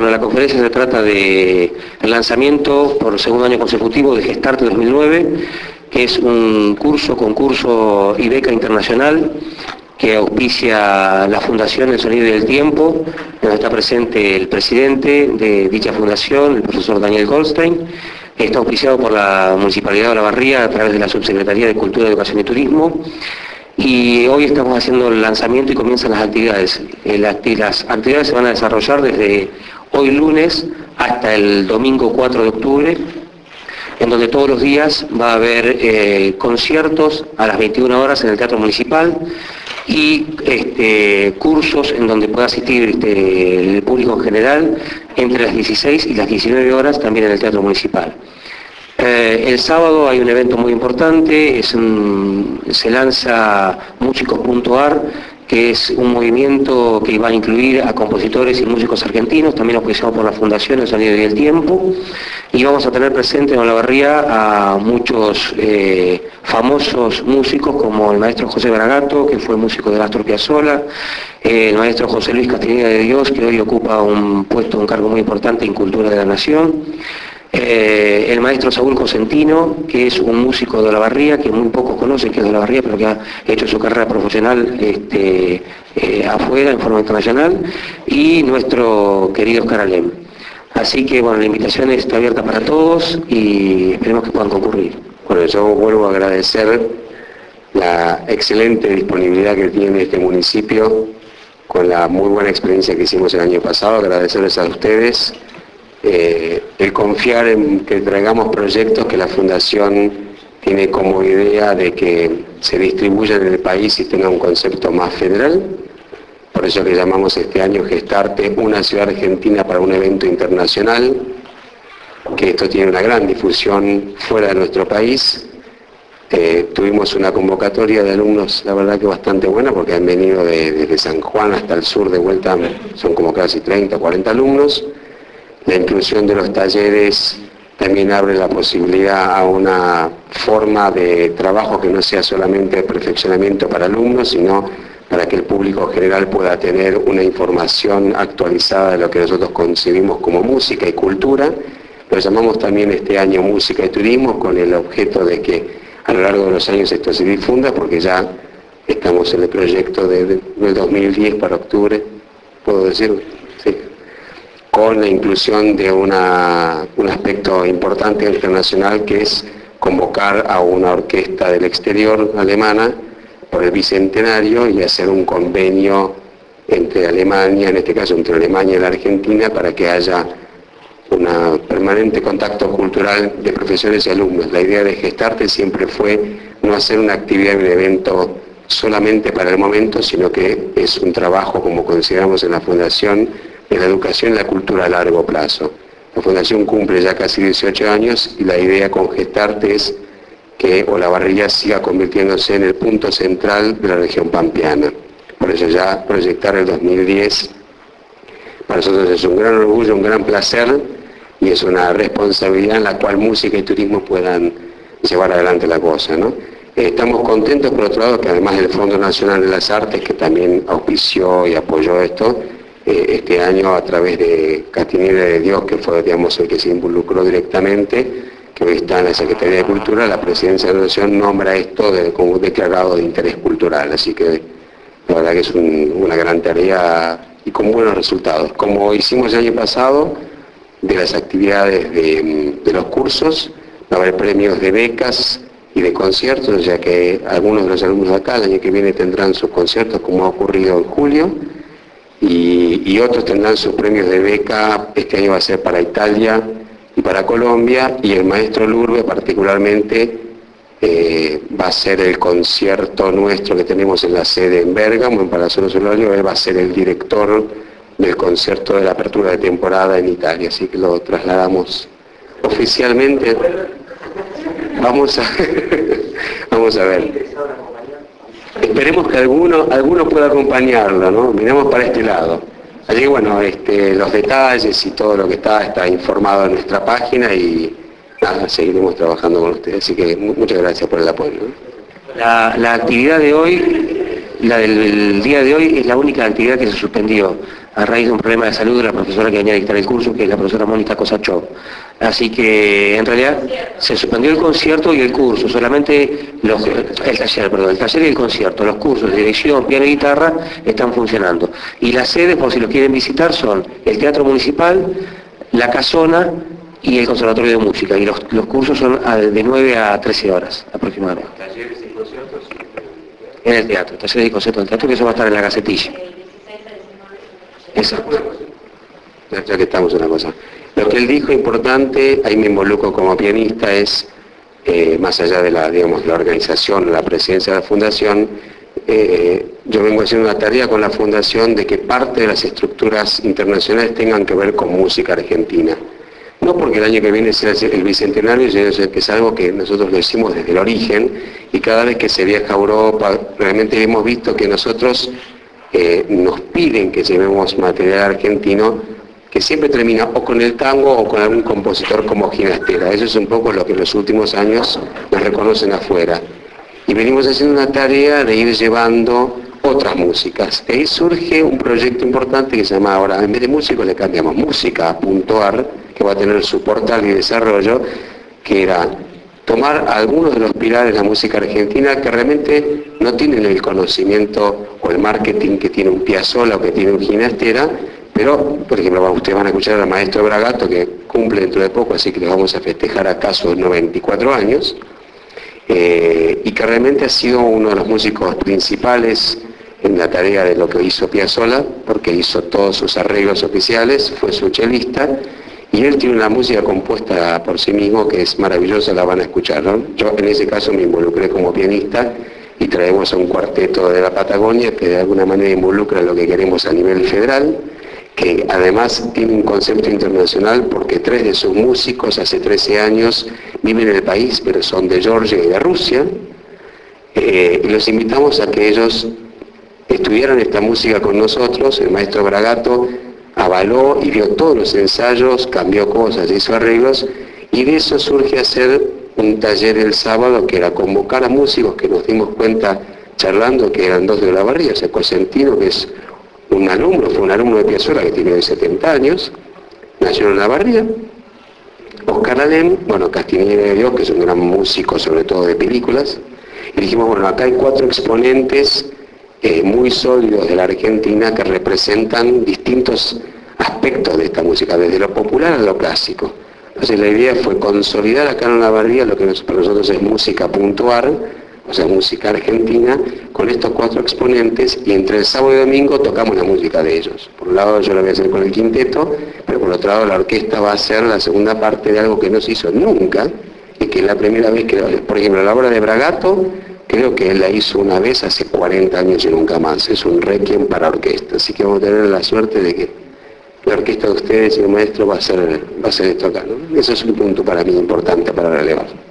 Bueno, la conferencia se trata de lanzamiento por segundo año consecutivo de Gestarte 2009, que es un curso, concurso y beca internacional que auspicia la Fundación El Sonido del Tiempo, donde está presente el presidente de dicha fundación, el profesor Daniel Goldstein. Está auspiciado por la Municipalidad de La Barría a través de la Subsecretaría de Cultura, Educación y Turismo. Y hoy estamos haciendo el lanzamiento y comienzan las actividades. Eh, las actividades se van a desarrollar desde hoy lunes hasta el domingo 4 de octubre, en donde todos los días va a haber eh, conciertos a las 21 horas en el Teatro Municipal y este, cursos en donde pueda asistir este, el público en general entre las 16 y las 19 horas también en el Teatro Municipal. Eh, el sábado hay un evento muy importante, se lanza Músicos.ar, que es un movimiento que va a incluir a compositores y músicos argentinos, también auspiciado por la Fundación El Sonido y el Tiempo, y vamos a tener presente en Olavarría a muchos eh, famosos músicos como el maestro José Bragato, que fue músico de Astor Piazzolla, eh, el maestro José Luis Castellina de Dios, que hoy ocupa un puesto, un cargo muy importante en Cultura de la Nación, eh, el maestro Saúl Cosentino, que es un músico de la barría, que muy pocos conocen que es de la barría, pero que ha hecho su carrera profesional este, eh, afuera, en forma internacional, y nuestro querido Oscar Alem. Así que bueno, la invitación está abierta para todos y esperemos que puedan concurrir. Bueno, yo vuelvo a agradecer la excelente disponibilidad que tiene este municipio con la muy buena experiencia que hicimos el año pasado, agradecerles a ustedes eh, el confiar en que traigamos proyectos que la Fundación tiene como idea de que se distribuyan en el país y tenga un concepto más federal. Por eso que llamamos este año Gestarte una ciudad argentina para un evento internacional, que esto tiene una gran difusión fuera de nuestro país. Eh, tuvimos una convocatoria de alumnos, la verdad que bastante buena, porque han venido desde San Juan hasta el sur de vuelta, son como casi 30, 40 alumnos. La inclusión de los talleres también abre la posibilidad a una forma de trabajo que no sea solamente de perfeccionamiento para alumnos, sino para que el público general pueda tener una información actualizada de lo que nosotros concebimos como música y cultura. Lo llamamos también este año música y turismo con el objeto de que a lo largo de los años esto se difunda porque ya estamos en el proyecto del 2010 para octubre, ¿puedo decirlo? Con la inclusión de un aspecto importante internacional que es convocar a una orquesta del exterior alemana por el bicentenario y hacer un convenio entre Alemania, en este caso entre Alemania y la Argentina, para que haya un permanente contacto cultural de profesores y alumnos. La idea de Gestarte siempre fue no hacer una actividad, un evento solamente para el momento, sino que es un trabajo, como consideramos en la Fundación, en la educación y la cultura a largo plazo. La Fundación cumple ya casi 18 años y la idea con Gestarte es que Olavarría siga convirtiéndose en el punto central de la región pampeana. Por eso ya proyectar el 2010 para nosotros es un gran orgullo, un gran placer y es una responsabilidad en la cual música y turismo puedan llevar adelante la cosa. Estamos contentos, por otro lado, que además del Fondo Nacional de las Artes, que también auspició y apoyó esto, eh, este año a través de Catinera de Dios, que fue digamos, el que se involucró directamente, que hoy está en la Secretaría de Cultura, la Presidencia de la Nación nombra esto como declarado de interés cultural, así que la verdad que es una gran tarea y con buenos resultados. Como hicimos el año pasado, de las actividades de, de los cursos, va a haber premios de becas y de conciertos, ya que algunos de los alumnos de acá el año que viene tendrán sus conciertos como ha ocurrido en julio, y, otros tendrán sus premios de beca, este año va a ser para Italia y para Colombia, y el maestro Lurbe particularmente eh, va a ser el concierto nuestro que tenemos en la sede en Bérgamo, en Palacio Solario, él va a ser el director del concierto de la apertura de temporada en Italia, así que lo trasladamos oficialmente. Vamos a, vamos a ver. Esperemos que alguno, alguno pueda acompañarlo, ¿no? Miremos para este lado. Que bueno, este, los detalles y todo lo que está está informado en nuestra página y nada, seguiremos trabajando con ustedes. Así que muchas gracias por el apoyo. La, actividad de hoy, la del día de hoy, es la única actividad que se suspendió. a raíz de un problema de salud de la profesora que venía a dictar el curso, que es la profesora Mónica Kosachov. Así que en realidad se suspendió el concierto y el curso, solamente los, el taller, perdón, el taller y el concierto, los cursos de dirección, piano y guitarra están funcionando. Y las sedes, por si los quieren visitar, son el Teatro Municipal, la Casona y el Conservatorio de Música. Y los, cursos son de 9 a 13 horas aproximadamente. En el teatro, talleres y conciertos en el teatro, que eso va a estar en la gacetilla. Exacto. Ya que estamos en una cosa. Lo que él dijo importante, ahí me involucro como pianista, es, eh, más allá de la, digamos, la organización, la presidencia de la fundación, eh, yo vengo haciendo una tarea con la fundación de que parte de las estructuras internacionales tengan que ver con música argentina. Porque el año que viene sea el bicentenario, que es algo que nosotros lo hicimos desde el origen y cada vez que se viaja a Europa, realmente hemos visto que nosotros eh, nos piden que llevemos material argentino que siempre termina o con el tango o con algún compositor como Ginastera. Eso es un poco lo que en los últimos años nos reconocen afuera. Y venimos haciendo una tarea de ir llevando otras músicas. Ahí surge un proyecto importante que se llama ahora, en vez de músicos le cambiamos música.ar, que va a tener su portal y desarrollo, que era tomar algunos de los pilares de la música argentina que realmente no tienen el conocimiento o el marketing que tiene un Piazzolla o que tiene un Ginastera, pero, por ejemplo, ustedes van a escuchar al maestro Bragato, que cumple dentro de poco, así que le vamos a festejar acaso sus 94 años, eh, y que realmente ha sido uno de los músicos principales en la tarea de lo que hizo Piazzolla, porque hizo todos sus arreglos oficiales, fue su chelista, y él tiene una música compuesta por sí mismo que es maravillosa, la van a escuchar. Yo en ese caso me involucré como pianista y traemos a un cuarteto de la Patagonia que de alguna manera involucra lo que queremos a nivel federal, que además tiene un concepto internacional porque tres de sus músicos hace 13 años viven en el país, pero son de Georgia y de Rusia. Eh, y los invitamos a que ellos estudiaran esta música con nosotros. El maestro Bragato avaló y vio todos los ensayos, cambió cosas, hizo arreglos y de eso surge hacer un taller el sábado que era convocar a músicos que nos dimos cuenta charlando que eran dos de la barriga, o sea, Cosentino que es un alumno, fue un alumno de Piazzolla que tiene 70 años, nació en la barriga, Oscar Alem, bueno, Castiñera de Dios, que es un gran músico sobre todo de películas, y dijimos, bueno, acá hay cuatro exponentes eh, muy sólidos de la Argentina que representan distintos aspectos de esta música, desde lo popular a lo clásico. Entonces la idea fue consolidar acá en la barriga lo que para nosotros es música puntual, o sea, música argentina, con estos cuatro exponentes y entre el sábado y domingo tocamos la música de ellos. Por un lado yo lo voy a hacer con el quinteto, pero por otro lado la orquesta va a ser la segunda parte de algo que no se hizo nunca y que es la primera vez que, por ejemplo, la obra de Bragato Creo que él la hizo una vez hace 40 años y nunca más. Es un requiem para orquesta. Así que vamos a tener la suerte de que la orquesta de ustedes y el maestro va a ser, va a ser esto acá. Ese es un punto para mí importante para relevar.